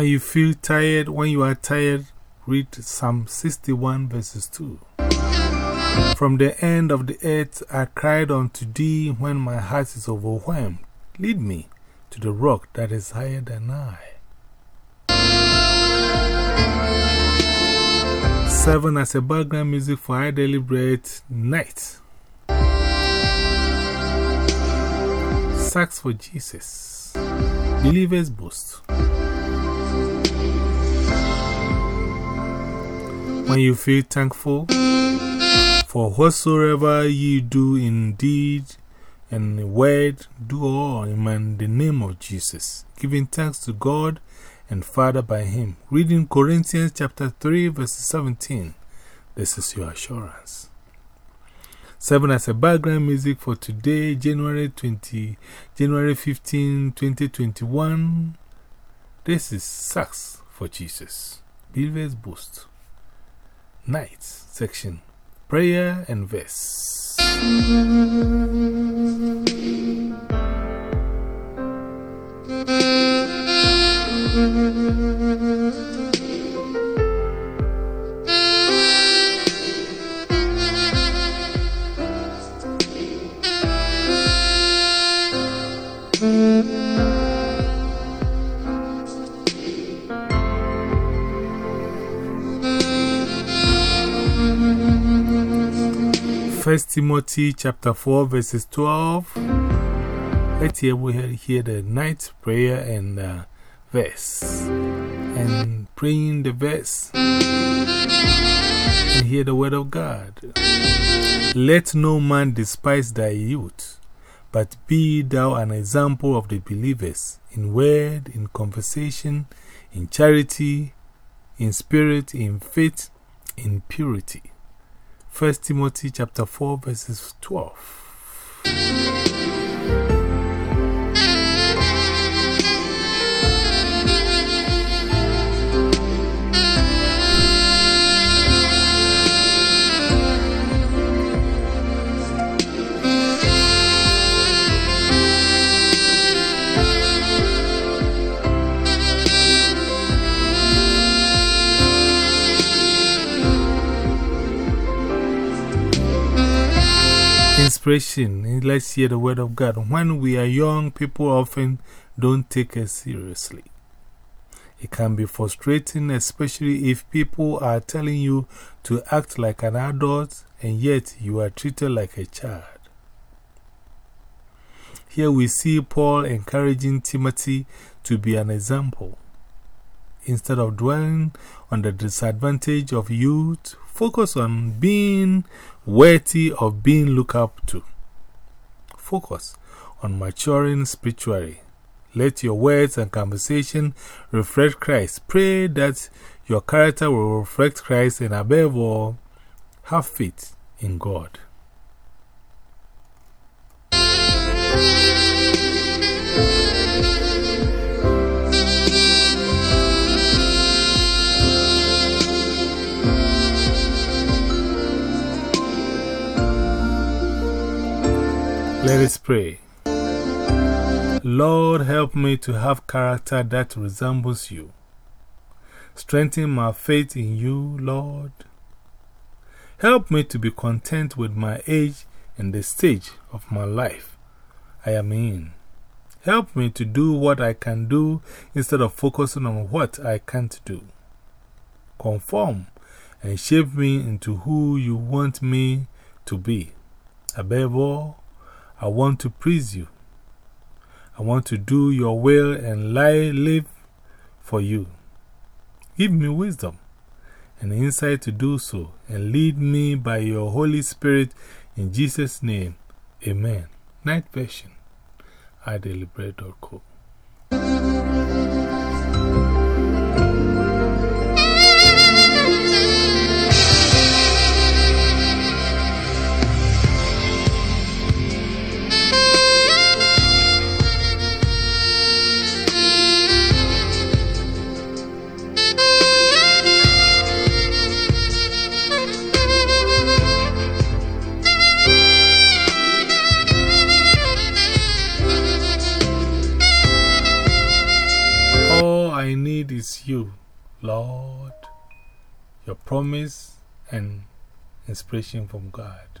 When you feel tired, when you are tired, read Psalm 61 verses 2. From the end of the earth I cried unto thee when my heart is overwhelmed. Lead me to the rock that is higher than I. 7 as a background music for I Deliberate Night. Sax for Jesus. Believers Boast. When you feel thankful for whatsoever ye do in deed and word, do all in the name of Jesus, giving thanks to God and Father by Him. Reading Corinthians chapter 3, verse 17. This is your assurance. 7 as a background music for today, January 20, January 15, 2021. This is Sax for Jesus. Believers Boost. Night section Prayer and Verse. First Timothy chapter 4 verses 12. Let's hear, we hear the night prayer and uh, verse. And praying the verse. And hear the word of God. Let no man despise thy youth, but be thou an example of the believers in word, in conversation, in charity, in spirit, in faith, in purity. 1 Timothy chapter 4 verses 12. Let's hear the word of God. When we are young, people often don't take us seriously. It can be frustrating, especially if people are telling you to act like an adult and yet you are treated like a child. Here we see Paul encouraging Timothy to be an example. Instead of dwelling on the disadvantage of youth, focus on being worthy of being looked up to. Focus on maturing spiritually. Let your words and conversation reflect Christ. Pray that your character will reflect Christ and above all, have faith in God. Let us pray. Lord, help me to have character that resembles you. Strengthen my faith in you, Lord. Help me to be content with my age and the stage of my life I am in. Help me to do what I can do instead of focusing on what I can't do. Conform and shape me into who you want me to be. Above all, I want to please you. I want to do your will and live for you. Give me wisdom and insight to do so, and lead me by your Holy Spirit in Jesus' name. Amen. Night version. iDeliberate.co. is Lord, your promise and inspiration from God.